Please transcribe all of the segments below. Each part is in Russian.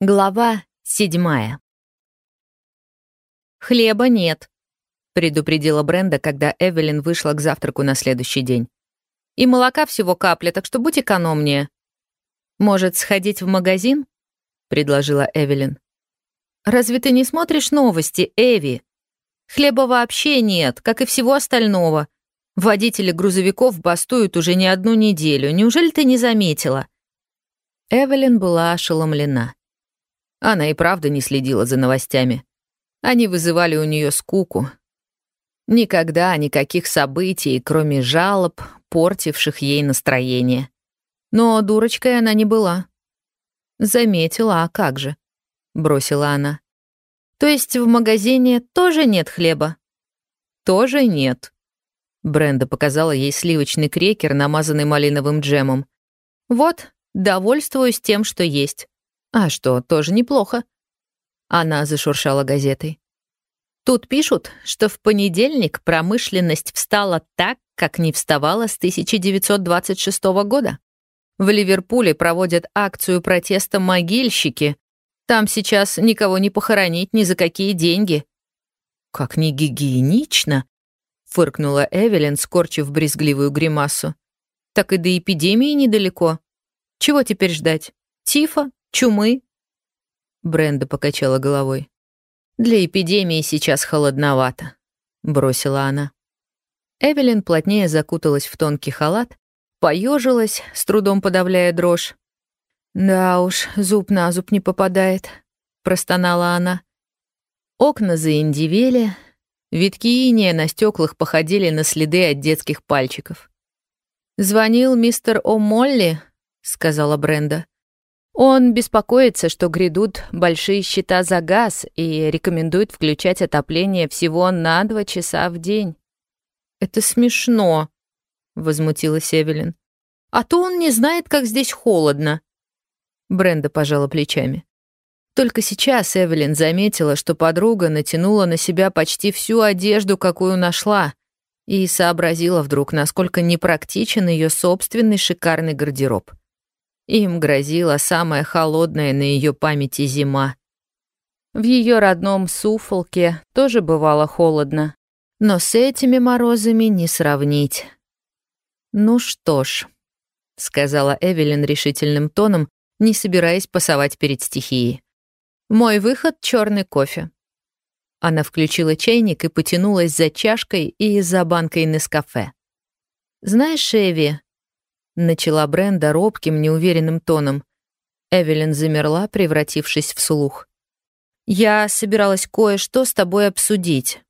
Глава седьмая. «Хлеба нет», — предупредила Бренда, когда Эвелин вышла к завтраку на следующий день. «И молока всего капля, так что будь экономнее». «Может, сходить в магазин?» — предложила Эвелин. «Разве ты не смотришь новости, Эви? Хлеба вообще нет, как и всего остального. Водители грузовиков бастуют уже не одну неделю. Неужели ты не заметила?» Эвелин была ошеломлена. Она и правда не следила за новостями. Они вызывали у нее скуку. Никогда никаких событий, кроме жалоб, портивших ей настроение. Но дурочкой она не была. Заметила, а как же? Бросила она. То есть в магазине тоже нет хлеба? Тоже нет. Бренда показала ей сливочный крекер, намазанный малиновым джемом. Вот, довольствуюсь тем, что есть. А что, тоже неплохо. Она зашуршала газетой. Тут пишут, что в понедельник промышленность встала так, как не вставала с 1926 года. В Ливерпуле проводят акцию протеста «Могильщики». Там сейчас никого не похоронить ни за какие деньги. «Как не гигиенично!» — фыркнула Эвелин, скорчив брезгливую гримасу. «Так и до эпидемии недалеко. Чего теперь ждать? Тифа? Чумы?» Бренда покачала головой. «Для эпидемии сейчас холодновато», — бросила она. Эвелин плотнее закуталась в тонкий халат, поежилась, с трудом подавляя дрожь. «Да уж, зуб на зуб не попадает», — простонала она. Окна заиндивели, витки иния на стеклах походили на следы от детских пальчиков. «Звонил мистер О'Молли», — сказала Бренда. Он беспокоится, что грядут большие счета за газ и рекомендует включать отопление всего на два часа в день. «Это смешно», — возмутилась Эвелин. «А то он не знает, как здесь холодно». Бренда пожала плечами. Только сейчас Эвелин заметила, что подруга натянула на себя почти всю одежду, какую нашла, и сообразила вдруг, насколько непрактичен ее собственный шикарный гардероб. Им грозила самая холодная на ее памяти зима. В ее родном Суфолке тоже бывало холодно, но с этими морозами не сравнить. «Ну что ж», — сказала Эвелин решительным тоном, не собираясь пасовать перед стихией. «Мой выход — черный кофе». Она включила чайник и потянулась за чашкой и за банкой Нескафе. «Знаешь, Эви, начала Бренда робким, неуверенным тоном. Эвелин замерла, превратившись в слух. «Я собиралась кое-что с тобой обсудить.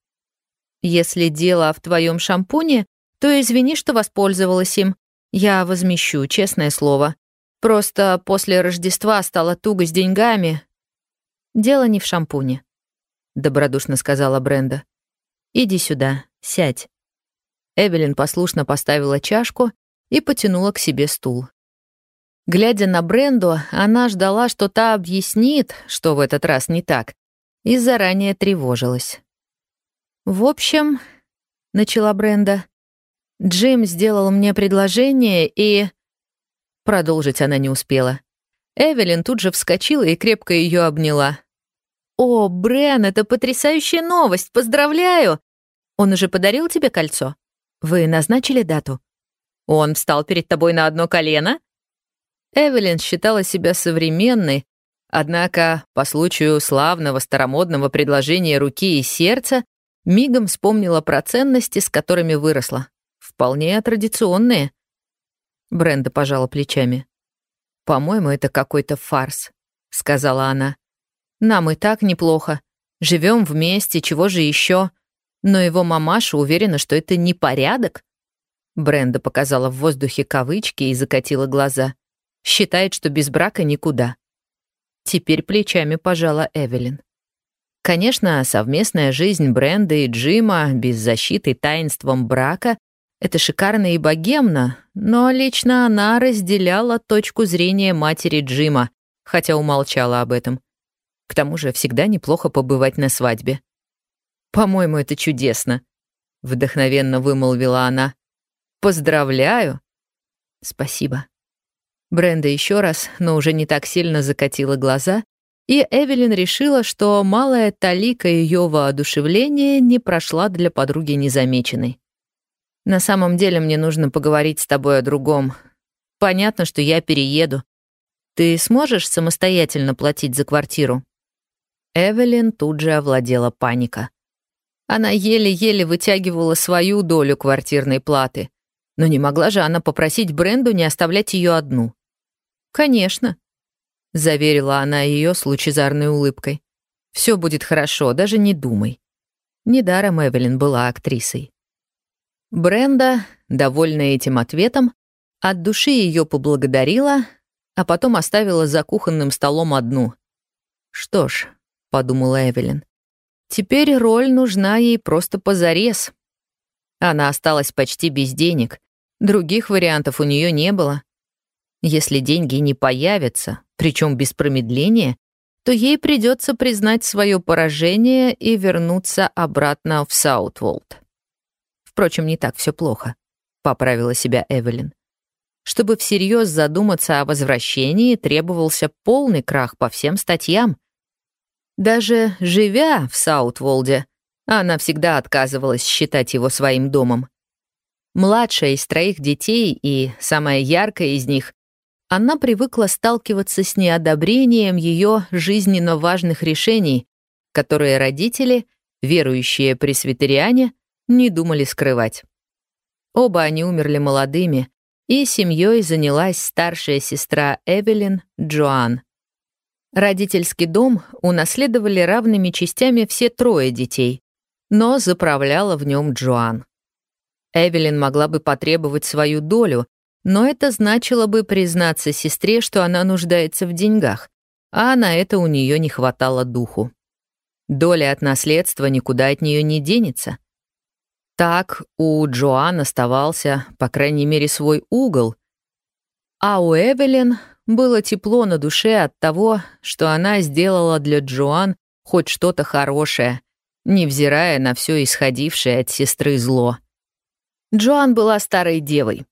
Если дело в твоем шампуне, то извини, что воспользовалась им. Я возмещу, честное слово. Просто после Рождества стало туго с деньгами». «Дело не в шампуне», — добродушно сказала Бренда. «Иди сюда, сядь». Эвелин послушно поставила чашку и потянула к себе стул. Глядя на Бренду, она ждала, что та объяснит, что в этот раз не так, и заранее тревожилась. «В общем», — начала Бренда, — «Джим сделал мне предложение, и...» Продолжить она не успела. Эвелин тут же вскочила и крепко ее обняла. «О, Брен, это потрясающая новость! Поздравляю! Он уже подарил тебе кольцо? Вы назначили дату?» Он встал перед тобой на одно колено?» Эвелин считала себя современной, однако по случаю славного старомодного предложения руки и сердца мигом вспомнила про ценности, с которыми выросла. Вполне традиционные. Бренда пожала плечами. «По-моему, это какой-то фарс», — сказала она. «Нам и так неплохо. Живем вместе, чего же еще? Но его мамаша уверена, что это не порядок. Бренда показала в воздухе кавычки и закатила глаза. Считает, что без брака никуда. Теперь плечами пожала Эвелин. Конечно, совместная жизнь Бренда и Джима без защиты таинством брака — это шикарно и богемно, но лично она разделяла точку зрения матери Джима, хотя умолчала об этом. К тому же всегда неплохо побывать на свадьбе. «По-моему, это чудесно», — вдохновенно вымолвила она. Поздравляю. Спасибо. Бренда еще раз, но уже не так сильно закатила глаза и Эвелин решила, что малая талика ее воодушевления не прошла для подруги незамеченной. «На самом деле мне нужно поговорить с тобой о другом. Понятно, что я перееду. Ты сможешь самостоятельно платить за квартиру?» Эвелин тут же овладела паника. Она еле-еле вытягивала свою долю квартирной платы. Но не могла же она попросить Бренду не оставлять ее одну. «Конечно», — заверила она ее с лучезарной улыбкой. «Все будет хорошо, даже не думай». Недаром Эвелин была актрисой. Бренда, довольная этим ответом, от души ее поблагодарила, а потом оставила за кухонным столом одну. «Что ж», — подумала Эвелин, — «теперь роль нужна ей просто позарез». Она осталась почти без денег, других вариантов у нее не было. Если деньги не появятся, причем без промедления, то ей придется признать свое поражение и вернуться обратно в Саутволд. Впрочем, не так все плохо, поправила себя Эвелин. Чтобы всерьез задуматься о возвращении, требовался полный крах по всем статьям. Даже живя в Саутволде, она всегда отказывалась считать его своим домом. Младшая из троих детей и самая яркая из них она привыкла сталкиваться с неодобрением ее жизненно важных решений, которые родители, верующие пресвитериане, не думали скрывать. Оба они умерли молодыми, и семьей занялась старшая сестра Эвелин, Джоан. Родительский дом унаследовали равными частями все трое детей, но заправляла в нем Джоан. Эвелин могла бы потребовать свою долю, но это значило бы признаться сестре, что она нуждается в деньгах, а на это у нее не хватало духу. Доля от наследства никуда от нее не денется. Так у Джоан оставался, по крайней мере, свой угол, а у Эвелин было тепло на душе от того, что она сделала для Джоан хоть что-то хорошее, невзирая на все исходившее от сестры зло. Джоан была старой девой,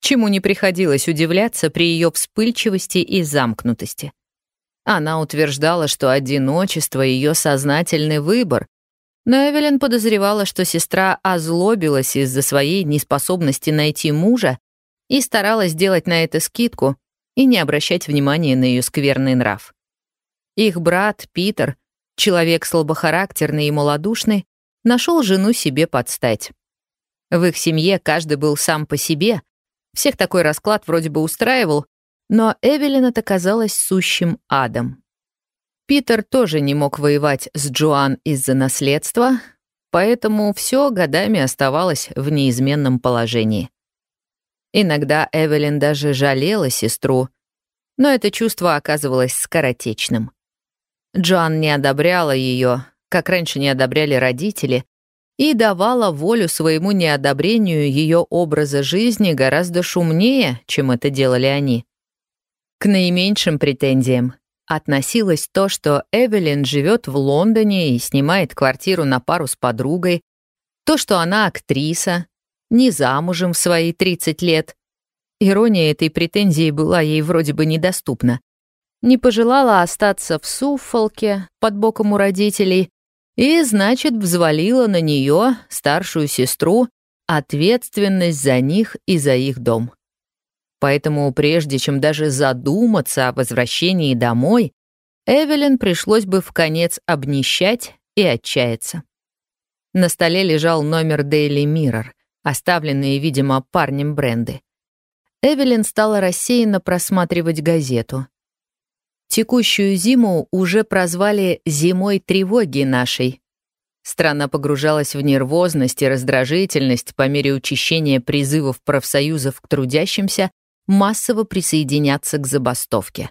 чему не приходилось удивляться при ее вспыльчивости и замкнутости. Она утверждала, что одиночество — ее сознательный выбор, но Эвелин подозревала, что сестра озлобилась из-за своей неспособности найти мужа и старалась сделать на это скидку и не обращать внимания на ее скверный нрав. Их брат, Питер, человек слабохарактерный и малодушный, нашел жену себе под стать. В их семье каждый был сам по себе, всех такой расклад вроде бы устраивал, но Эвелин это казалось сущим адом. Питер тоже не мог воевать с Джоан из-за наследства, поэтому все годами оставалось в неизменном положении. Иногда Эвелин даже жалела сестру, но это чувство оказывалось скоротечным. Джоан не одобряла ее, как раньше не одобряли родители, и давала волю своему неодобрению ее образа жизни гораздо шумнее, чем это делали они. К наименьшим претензиям относилось то, что Эвелин живет в Лондоне и снимает квартиру на пару с подругой, то, что она актриса, не замужем в свои 30 лет. Ирония этой претензии была ей вроде бы недоступна. Не пожелала остаться в Суффолке под боком у родителей и, значит, взвалила на нее, старшую сестру, ответственность за них и за их дом. Поэтому прежде чем даже задуматься о возвращении домой, Эвелин пришлось бы в конец обнищать и отчаяться. На столе лежал номер Daily Mirror, оставленный, видимо, парнем бренды. Эвелин стала рассеянно просматривать газету. Текущую зиму уже прозвали «зимой тревоги нашей». Страна погружалась в нервозность и раздражительность по мере учащения призывов профсоюзов к трудящимся массово присоединяться к забастовке.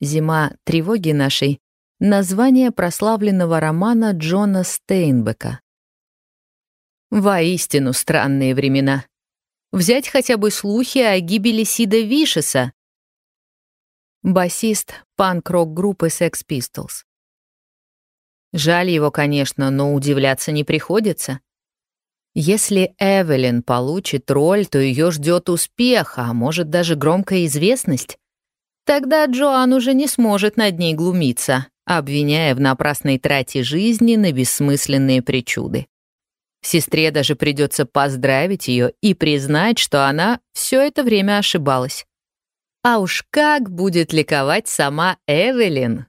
«Зима тревоги нашей» — название прославленного романа Джона Стейнбека. Воистину странные времена. Взять хотя бы слухи о гибели Сида Вишеса, басист панк-рок-группы Sex Pistols. Жаль его, конечно, но удивляться не приходится. Если Эвелин получит роль, то ее ждет успех, а может даже громкая известность. Тогда Джоан уже не сможет над ней глумиться, обвиняя в напрасной трате жизни на бессмысленные причуды. Сестре даже придется поздравить ее и признать, что она все это время ошибалась. А уж как будет ликовать сама Эвелин!